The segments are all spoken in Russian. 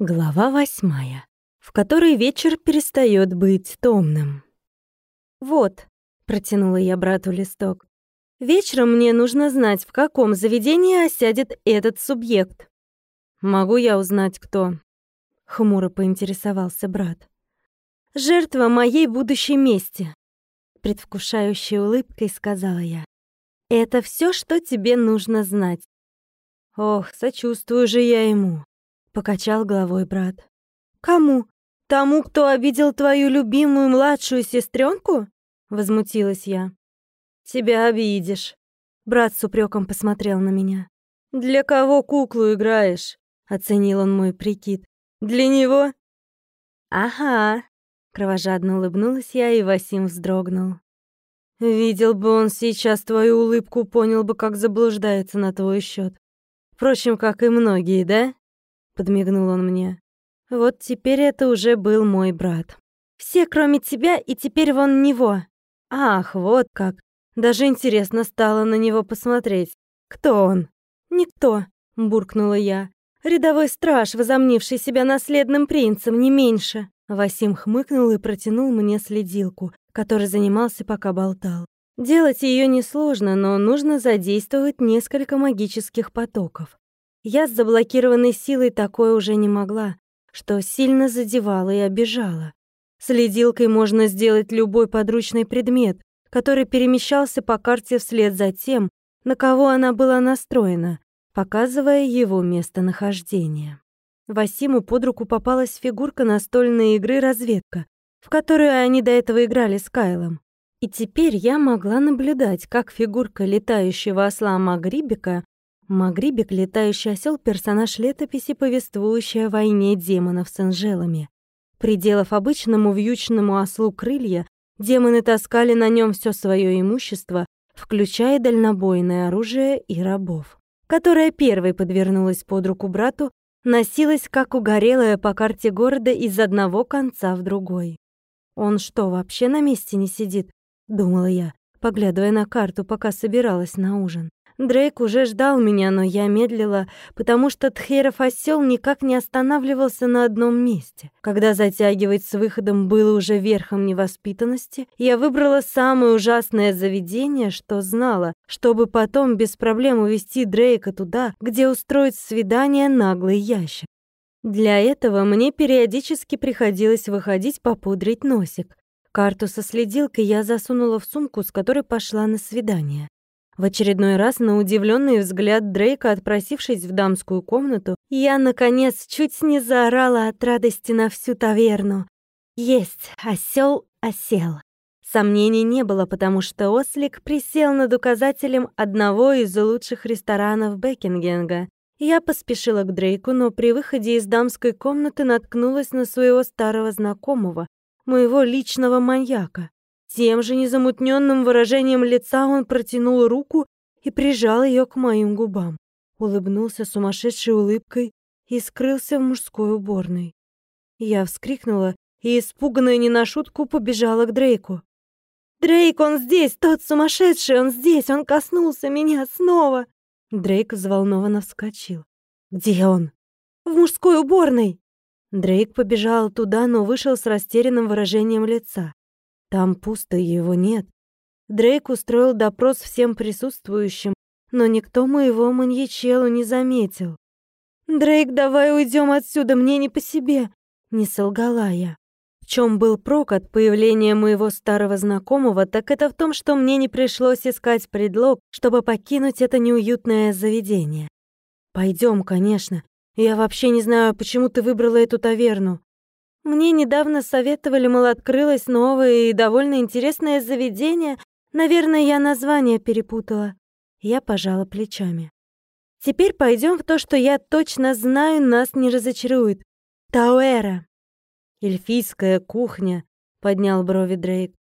Глава восьмая, в которой вечер перестает быть томным. «Вот», — протянула я брату листок, «вечером мне нужно знать, в каком заведении осядет этот субъект». «Могу я узнать, кто?» — хмуро поинтересовался брат. «Жертва моей будущей мести», — предвкушающей улыбкой сказала я. «Это все, что тебе нужно знать». Ох, сочувствую же я ему. Покачал головой брат. Кому? Тому, кто обидел твою любимую младшую сестренку? Возмутилась я. Тебя обидишь. Брат с упреком посмотрел на меня. Для кого куклу играешь? Оценил он мой прикид. Для него? Ага. Кровожадно улыбнулась я, и Васим вздрогнул. Видел бы он сейчас твою улыбку, понял бы, как заблуждается на твой счет. Впрочем, как и многие, да? Подмигнул он мне. Вот теперь это уже был мой брат. Все, кроме тебя, и теперь вон него. Ах, вот как. Даже интересно стало на него посмотреть. Кто он? Никто, буркнула я. Рядовой страж, возомнивший себя наследным принцем, не меньше. Васим хмыкнул и протянул мне следилку, который занимался, пока болтал. Делать ее несложно, но нужно задействовать несколько магических потоков. Я с заблокированной силой такое уже не могла, что сильно задевала и обижала. Следилкой можно сделать любой подручный предмет, который перемещался по карте вслед за тем, на кого она была настроена, показывая его местонахождение. Васиму под руку попалась фигурка настольной игры «Разведка», в которую они до этого играли с Кайлом. И теперь я могла наблюдать, как фигурка летающего осла Магрибика Магрибик, летающий осел, персонаж летописи, повествующий о войне демонов с анжелами. Приделав обычному вьючному ослу крылья, демоны таскали на нем все свое имущество, включая дальнобойное оружие и рабов. Которая первой подвернулась под руку брату, носилась как угорелая по карте города из одного конца в другой. «Он что, вообще на месте не сидит?» — думала я, поглядывая на карту, пока собиралась на ужин. Дрейк уже ждал меня, но я медлила, потому что Тхеров осел никак не останавливался на одном месте. Когда затягивать с выходом было уже верхом невоспитанности, я выбрала самое ужасное заведение, что знала, чтобы потом без проблем увести Дрейка туда, где устроить свидание наглый ящик. Для этого мне периодически приходилось выходить попудрить носик. Карту со следилкой я засунула в сумку, с которой пошла на свидание. В очередной раз на удивленный взгляд Дрейка, отпросившись в дамскую комнату, я, наконец, чуть не заорала от радости на всю таверну. Есть, осел осел. Сомнений не было, потому что ослик присел над указателем одного из лучших ресторанов Бекингенга. Я поспешила к Дрейку, но при выходе из дамской комнаты наткнулась на своего старого знакомого, моего личного маньяка. Тем же незамутненным выражением лица он протянул руку и прижал ее к моим губам. Улыбнулся сумасшедшей улыбкой и скрылся в мужской уборной. Я вскрикнула и, испуганная не на шутку, побежала к Дрейку. «Дрейк, он здесь! Тот сумасшедший! Он здесь! Он коснулся меня снова!» Дрейк взволнованно вскочил. «Где он?» «В мужской уборной!» Дрейк побежал туда, но вышел с растерянным выражением лица. Там пусто, его нет. Дрейк устроил допрос всем присутствующим, но никто моего маньячелу не заметил. «Дрейк, давай уйдем отсюда, мне не по себе!» Не солгала я. В чем был прок от появления моего старого знакомого, так это в том, что мне не пришлось искать предлог, чтобы покинуть это неуютное заведение. Пойдем, конечно. Я вообще не знаю, почему ты выбрала эту таверну. Мне недавно советовали, мол, открылось новое и довольно интересное заведение. Наверное, я название перепутала. Я пожала плечами. Теперь пойдем в то, что я точно знаю, нас не разочарует. Тауэра. Эльфийская кухня, поднял брови Дрейк.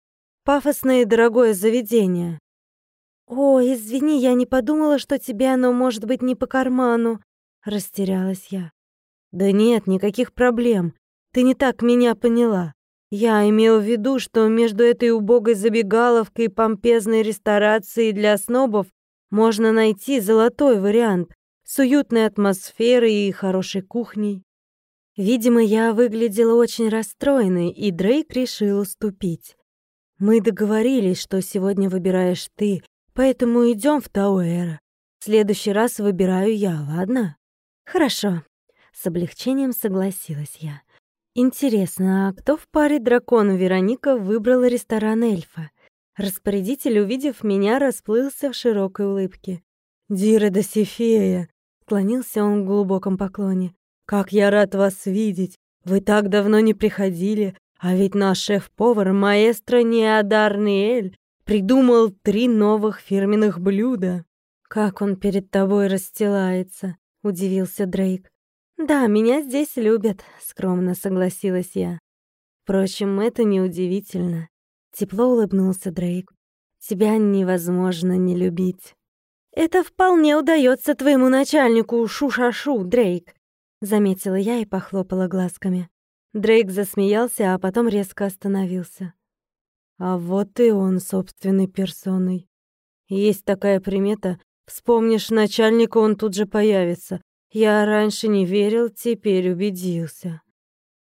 Пафосное и дорогое заведение. О, извини, я не подумала, что тебе оно может быть не по карману. Растерялась я. Да нет, никаких проблем. Ты не так меня поняла. Я имел в виду, что между этой убогой забегаловкой и помпезной ресторацией для снобов можно найти золотой вариант с уютной атмосферой и хорошей кухней. Видимо, я выглядела очень расстроенной, и Дрейк решил уступить. «Мы договорились, что сегодня выбираешь ты, поэтому идем в Тауэра. В следующий раз выбираю я, ладно?» «Хорошо», — с облегчением согласилась я. «Интересно, а кто в паре дракон Вероника выбрал ресторан эльфа?» Распорядитель, увидев меня, расплылся в широкой улыбке. «Дира да Сифея!» — склонился он в глубоком поклоне. «Как я рад вас видеть! Вы так давно не приходили, а ведь наш шеф-повар, маэстро Неодарный Эль, придумал три новых фирменных блюда». «Как он перед тобой расстилается!» — удивился Дрейк. «Да, меня здесь любят», — скромно согласилась я. Впрочем, это неудивительно. Тепло улыбнулся Дрейк. «Тебя невозможно не любить». «Это вполне удается твоему начальнику Шушашу, Дрейк», — заметила я и похлопала глазками. Дрейк засмеялся, а потом резко остановился. А вот и он собственной персоной. Есть такая примета. Вспомнишь начальника, он тут же появится. Я раньше не верил, теперь убедился.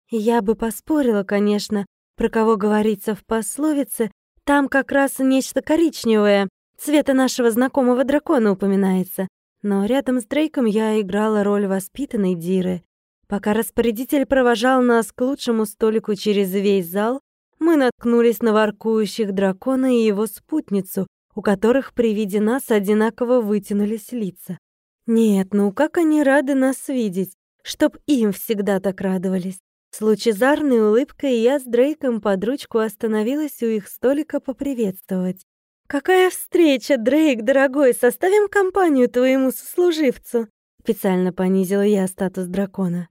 Я бы поспорила, конечно, про кого говорится в пословице, там как раз нечто коричневое, цвета нашего знакомого дракона упоминается. Но рядом с Дрейком я играла роль воспитанной Диры. Пока распорядитель провожал нас к лучшему столику через весь зал, мы наткнулись на воркующих дракона и его спутницу, у которых при виде нас одинаково вытянулись лица. Нет, ну как они рады нас видеть, чтоб им всегда так радовались. С лучезарной улыбкой я с Дрейком под ручку остановилась у их столика поприветствовать. «Какая встреча, Дрейк, дорогой! Составим компанию твоему сослуживцу!» Специально понизила я статус дракона.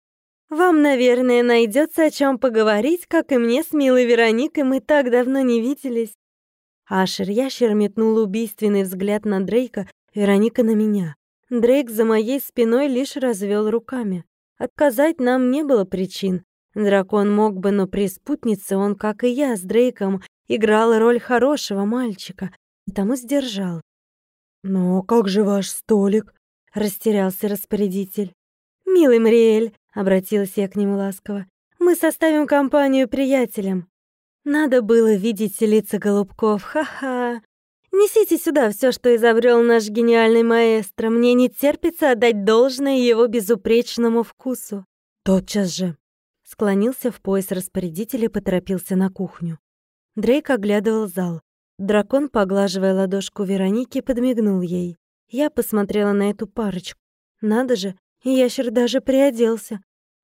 «Вам, наверное, найдется о чем поговорить, как и мне с милой Вероникой, мы так давно не виделись». Ашер-ящер метнул убийственный взгляд на Дрейка, Вероника на меня. Дрейк за моей спиной лишь развел руками. Отказать нам не было причин, Дракон мог бы, но при спутнице он, как и я с Дрейком, играл роль хорошего мальчика, потому сдержал. «Но как же ваш столик?» — растерялся распорядитель. «Милый Мриэль», — обратилась я к нему ласково, — «мы составим компанию приятелям». Надо было видеть лица голубков, ха-ха. Несите сюда все, что изобрел наш гениальный маэстро. Мне не терпится отдать должное его безупречному вкусу. Тотчас же Склонился в пояс распорядителя и поторопился на кухню. Дрейк оглядывал зал. Дракон, поглаживая ладошку Вероники, подмигнул ей. Я посмотрела на эту парочку. Надо же, ящер даже приоделся.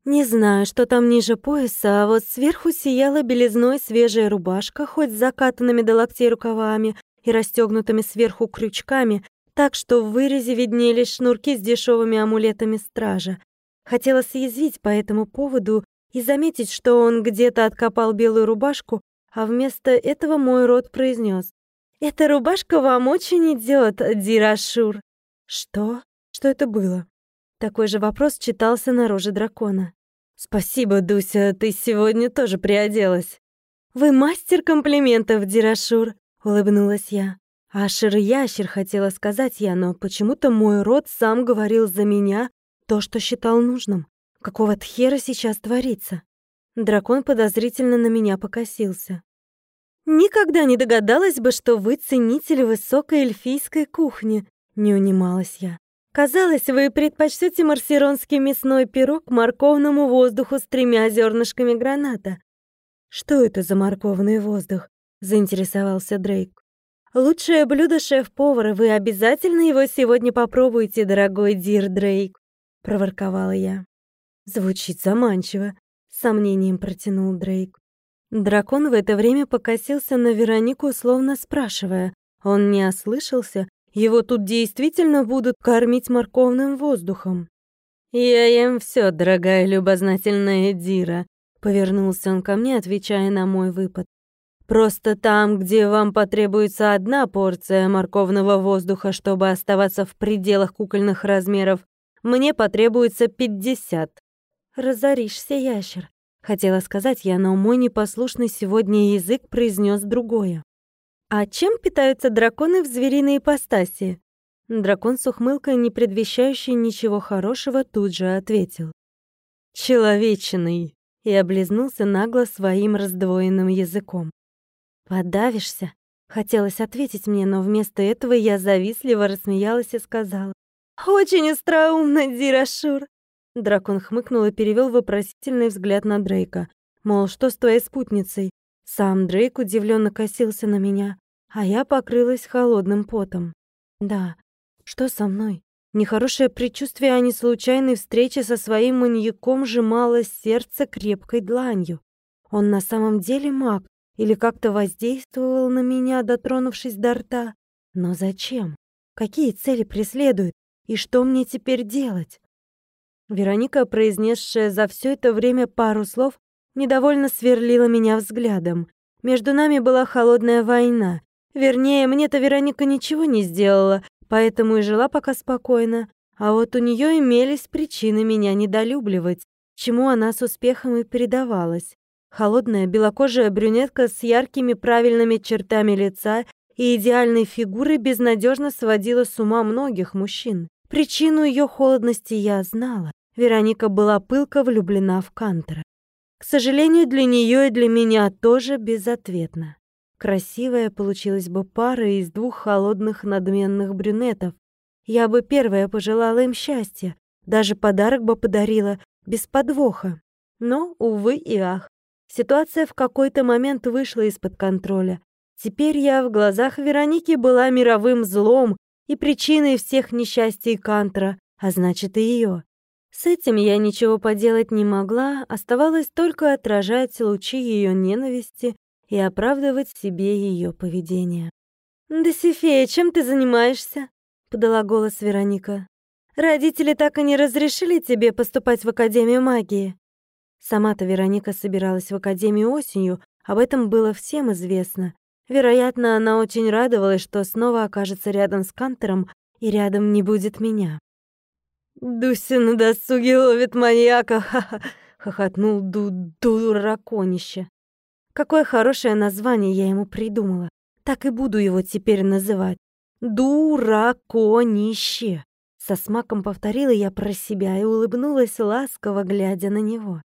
Не знаю, что там ниже пояса, а вот сверху сияла белизной свежая рубашка, хоть с закатанными до локтей рукавами и расстегнутыми сверху крючками, так что в вырезе виднелись шнурки с дешевыми амулетами стража. Хотела съязвить по этому поводу и заметить, что он где-то откопал белую рубашку, а вместо этого мой рот произнес: «Эта рубашка вам очень идет, Дирашур». «Что? Что это было?» Такой же вопрос читался на роже дракона. «Спасибо, Дуся, ты сегодня тоже приоделась». «Вы мастер комплиментов, Дирашур», — улыбнулась я. «Ашер-ящер» хотела сказать я, но почему-то мой рот сам говорил за меня то, что считал нужным. Какого тхера сейчас творится? Дракон подозрительно на меня покосился. «Никогда не догадалась бы, что вы ценитель высокой эльфийской кухни», — не унималась я. «Казалось, вы предпочтете марсиронский мясной пирог морковному воздуху с тремя зернышками граната». «Что это за морковный воздух?» — заинтересовался Дрейк. «Лучшее блюдо шеф-повара, вы обязательно его сегодня попробуете, дорогой Дир Дрейк», — проворковала я. Звучит заманчиво, с сомнением протянул Дрейк. Дракон в это время покосился на Веронику, словно спрашивая. Он не ослышался, его тут действительно будут кормить морковным воздухом. «Я ем все, дорогая любознательная Дира», — повернулся он ко мне, отвечая на мой выпад. «Просто там, где вам потребуется одна порция морковного воздуха, чтобы оставаться в пределах кукольных размеров, мне потребуется пятьдесят. «Разоришься, ящер», — хотела сказать я, но мой непослушный сегодня язык произнес другое. «А чем питаются драконы в звериной ипостаси?» Дракон с ухмылкой, не предвещающей ничего хорошего, тут же ответил. человечиной!» и облизнулся нагло своим раздвоенным языком. «Подавишься?» Хотелось ответить мне, но вместо этого я завистливо рассмеялась и сказала. «Очень остроумно, Дирашур!» Дракон хмыкнул и перевел вопросительный взгляд на Дрейка. Мол, что с твоей спутницей? Сам Дрейк удивленно косился на меня, а я покрылась холодным потом. Да, что со мной? Нехорошее предчувствие о неслучайной встрече со своим маньяком сжимало сердце крепкой дланью. Он на самом деле маг или как-то воздействовал на меня, дотронувшись до рта. Но зачем? Какие цели преследует? И что мне теперь делать? Вероника, произнесшая за все это время пару слов, недовольно сверлила меня взглядом. Между нами была холодная война. Вернее, мне-то Вероника ничего не сделала, поэтому и жила пока спокойно. А вот у нее имелись причины меня недолюбливать, чему она с успехом и передавалась. Холодная белокожая брюнетка с яркими правильными чертами лица и идеальной фигурой безнадежно сводила с ума многих мужчин. Причину ее холодности я знала. Вероника была пылко влюблена в Кантера. К сожалению, для нее и для меня тоже безответно. Красивая получилась бы пара из двух холодных надменных брюнетов. Я бы первая пожелала им счастья, даже подарок бы подарила, без подвоха. Но, увы и ах, ситуация в какой-то момент вышла из-под контроля. Теперь я в глазах Вероники была мировым злом и причиной всех несчастий Кантра, а значит и ее. С этим я ничего поделать не могла, оставалось только отражать лучи ее ненависти и оправдывать себе ее поведение. «Досифея, чем ты занимаешься?» — подала голос Вероника. «Родители так и не разрешили тебе поступать в Академию магии». Сама-то Вероника собиралась в Академию осенью, об этом было всем известно. Вероятно, она очень радовалась, что снова окажется рядом с Кантером и рядом не будет меня. «Дуся на досуге ловит маньяка!» — хохотнул Ду дураконище. Какое хорошее название я ему придумала. Так и буду его теперь называть. Дураконище. Со смаком повторила я про себя и улыбнулась ласково, глядя на него.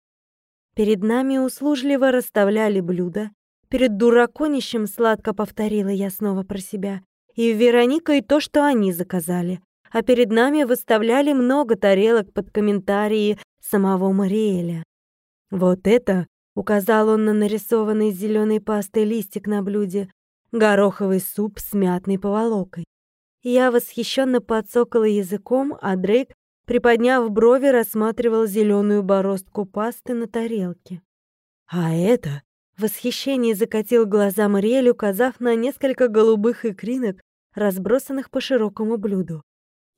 Перед нами услужливо расставляли блюда. Перед дураконищем сладко повторила я снова про себя. И Вероника и то, что они заказали. А перед нами выставляли много тарелок под комментарии самого Мариэля. Вот это Указал он на нарисованный зеленой пастой листик на блюде. Гороховый суп с мятной поволокой. Я восхищенно подсокала языком, а Дрейк, приподняв брови, рассматривал зеленую бороздку пасты на тарелке. «А это...» — в восхищении закатил глаза Мариэль, указав на несколько голубых икринок, разбросанных по широкому блюду.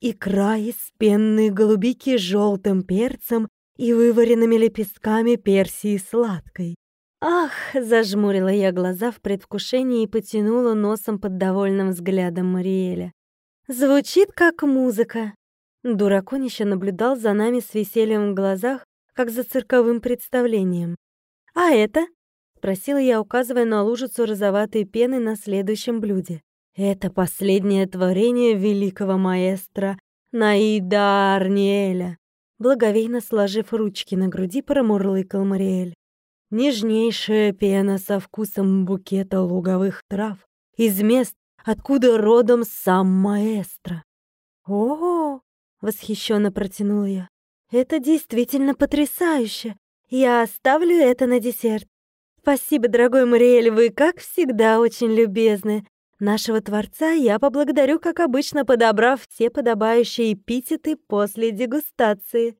Икра из пенной голубики с желтым перцем и вываренными лепестками персии сладкой. «Ах!» — зажмурила я глаза в предвкушении и потянула носом под довольным взглядом Мариэля. «Звучит как музыка!» Дураконище наблюдал за нами с весельем в глазах, как за цирковым представлением. «А это?» — спросила я, указывая на лужицу розоватой пены на следующем блюде. «Это последнее творение великого маэстро Наида Арниэля благовейно сложив ручки на груди, промурлыкал Мариэль. Нежнейшая пена со вкусом букета луговых трав из мест, откуда родом сам маэстро. О, -о, -о восхищенно протянула я. Это действительно потрясающе. Я оставлю это на десерт. Спасибо, дорогой Мариэль, вы, как всегда, очень любезны. Нашего Творца я поблагодарю, как обычно, подобрав все подобающие эпитеты после дегустации».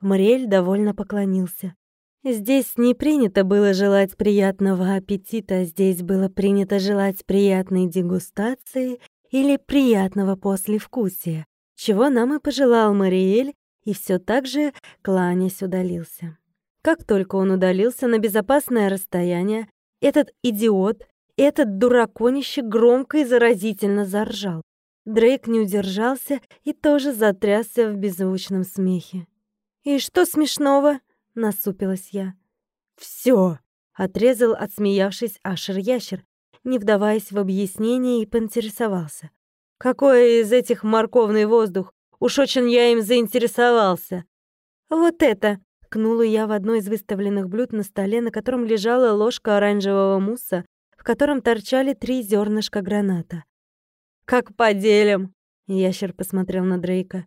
Мариэль довольно поклонился. Здесь не принято было желать приятного аппетита, здесь было принято желать приятной дегустации или приятного послевкусия, чего нам и пожелал Мариэль, и все так же, кланясь, удалился. Как только он удалился на безопасное расстояние, этот идиот этот дураконище громко и заразительно заржал. Дрейк не удержался и тоже затрясся в беззвучном смехе. «И что смешного?» — насупилась я. «Всё!» — отрезал, отсмеявшись Ашер-Ящер, не вдаваясь в объяснение и поинтересовался. «Какой из этих морковный воздух? Уж очень я им заинтересовался!» «Вот это!» ткнула я в одно из выставленных блюд на столе, на котором лежала ложка оранжевого мусса, в котором торчали три зернышка граната. «Как поделим?» — ящер посмотрел на Дрейка.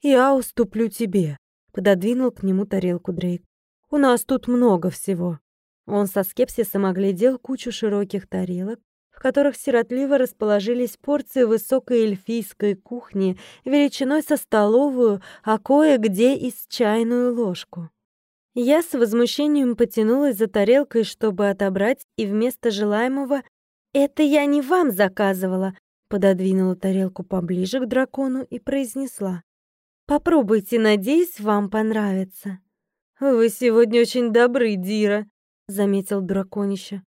«Я уступлю тебе», — пододвинул к нему тарелку Дрейк. «У нас тут много всего». Он со скепсисом оглядел кучу широких тарелок, в которых сиротливо расположились порции высокой эльфийской кухни величиной со столовую, а кое-где и с чайную ложку. Я с возмущением потянулась за тарелкой, чтобы отобрать, и вместо желаемого «Это я не вам заказывала», пододвинула тарелку поближе к дракону и произнесла «Попробуйте, надеюсь, вам понравится». «Вы сегодня очень добры, Дира», — заметил драконище.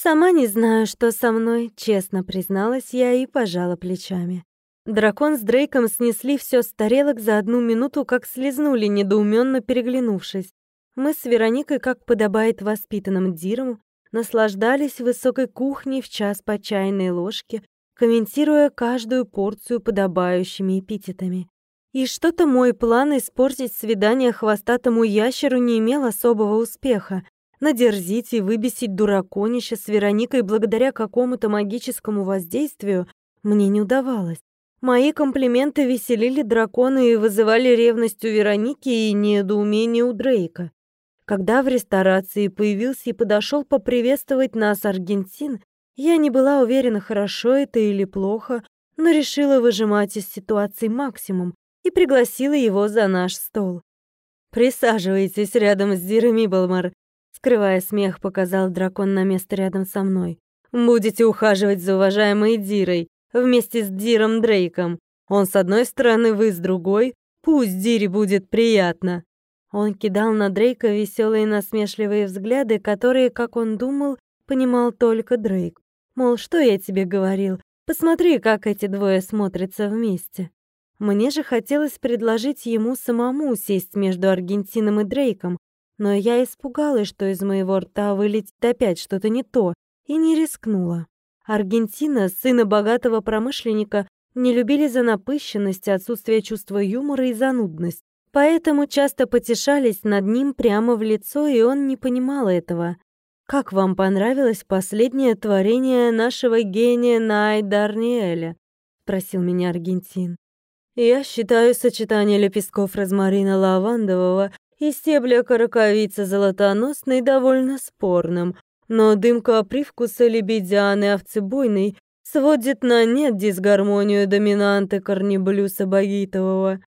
«Сама не знаю, что со мной», — честно призналась я и пожала плечами. Дракон с Дрейком снесли все с тарелок за одну минуту, как слезнули, недоуменно переглянувшись. Мы с Вероникой, как подобает воспитанным Дирам, наслаждались высокой кухней в час по чайной ложке, комментируя каждую порцию подобающими эпитетами. И что-то мой план испортить свидание хвостатому ящеру не имел особого успеха. Надерзить и выбесить дураконище с Вероникой благодаря какому-то магическому воздействию мне не удавалось. Мои комплименты веселили дракона и вызывали ревность у Вероники и недоумение у Дрейка. Когда в ресторации появился и подошел поприветствовать нас Аргентин, я не была уверена, хорошо это или плохо, но решила выжимать из ситуации максимум и пригласила его за наш стол. «Присаживайтесь рядом с Дирами Балмар», скрывая смех, показал дракон на место рядом со мной. «Будете ухаживать за уважаемой Дирой вместе с Диром Дрейком. Он с одной стороны, вы с другой. Пусть Дире будет приятно». Он кидал на Дрейка веселые насмешливые взгляды, которые, как он думал, понимал только Дрейк. Мол, что я тебе говорил? Посмотри, как эти двое смотрятся вместе. Мне же хотелось предложить ему самому сесть между Аргентином и Дрейком, но я испугалась, что из моего рта вылетит опять что-то не то, и не рискнула. Аргентина, сына богатого промышленника, не любили за напыщенность, отсутствие чувства юмора и занудность. Поэтому часто потешались над ним прямо в лицо, и он не понимал этого. «Как вам понравилось последнее творение нашего гения Найдарниэля?» — спросил меня Аргентин. «Я считаю сочетание лепестков розмарина лавандового и стебля караковицы золотоносной довольно спорным, но дымка привкуса лебедяны овцебойной сводит на нет дисгармонию доминанты корнеблюса багитового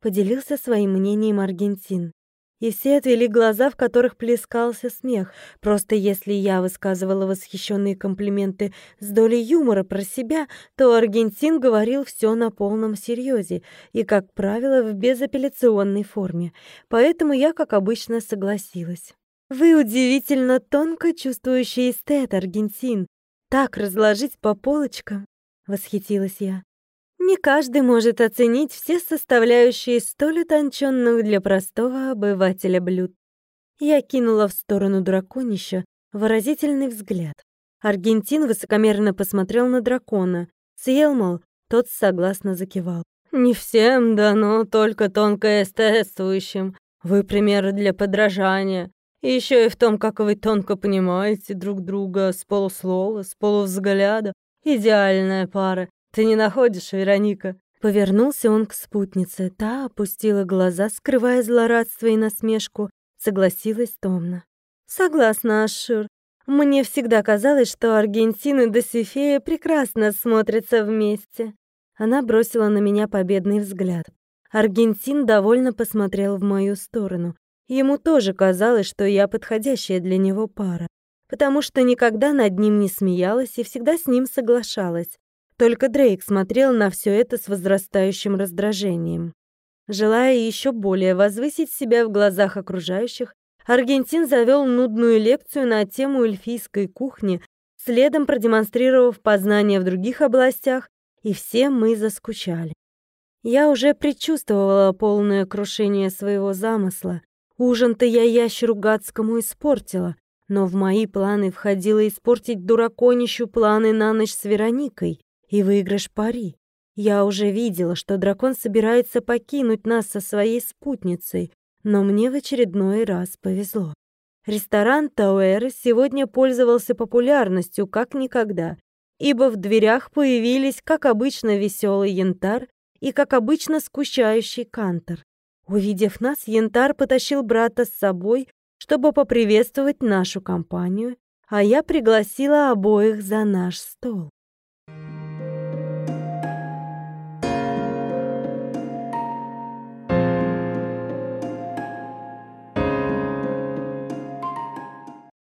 поделился своим мнением Аргентин. И все отвели глаза, в которых плескался смех. Просто если я высказывала восхищенные комплименты с долей юмора про себя, то Аргентин говорил все на полном серьезе и, как правило, в безапелляционной форме. Поэтому я, как обычно, согласилась. «Вы удивительно тонко чувствующий эстет, Аргентин. Так разложить по полочкам!» — восхитилась я. Не каждый может оценить все составляющие столь утонченных для простого обывателя блюд. Я кинула в сторону драконища выразительный взгляд. Аргентин высокомерно посмотрел на дракона. Съел, мол, тот согласно закивал. «Не всем дано, только тонко эстетствующим. Вы примеры для подражания. Еще и в том, как вы тонко понимаете друг друга с полуслова, с полувзгляда. Идеальная пара. Ты не находишь, Вероника?» Повернулся он к спутнице. Та опустила глаза, скрывая злорадство и насмешку. Согласилась томно. «Согласна, Ашур. Мне всегда казалось, что Аргентина и Досифея прекрасно смотрятся вместе». Она бросила на меня победный взгляд. Аргентин довольно посмотрел в мою сторону. Ему тоже казалось, что я подходящая для него пара, потому что никогда над ним не смеялась и всегда с ним соглашалась. Только Дрейк смотрел на все это с возрастающим раздражением. Желая еще более возвысить себя в глазах окружающих, Аргентин завел нудную лекцию на тему эльфийской кухни, следом продемонстрировав познания в других областях, и все мы заскучали. Я уже предчувствовала полное крушение своего замысла. Ужин-то я ящеру гадскому испортила, но в мои планы входило испортить дураконищу планы на ночь с Вероникой и выигрыш пари. Я уже видела, что дракон собирается покинуть нас со своей спутницей. но мне в очередной раз повезло. Ресторан Тауэр сегодня пользовался популярностью как никогда, ибо в дверях появились, как обычно, веселый янтарь и, как обычно, скучающий кантор. Увидев нас, янтарь потащил брата с собой, чтобы поприветствовать нашу компанию, а я пригласила обоих за наш стол.